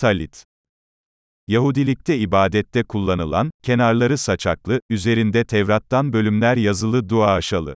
Talit. Yahudilikte ibadette kullanılan, kenarları saçaklı, üzerinde Tevrat'tan bölümler yazılı dua aşalı.